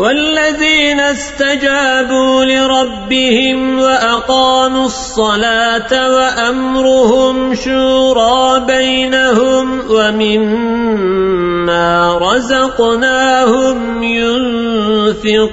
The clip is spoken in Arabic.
والذين استجابوا لربهم وأقاموا الصلاة وأمرهم شورى بينهم ومما رزقناهم ينفقون.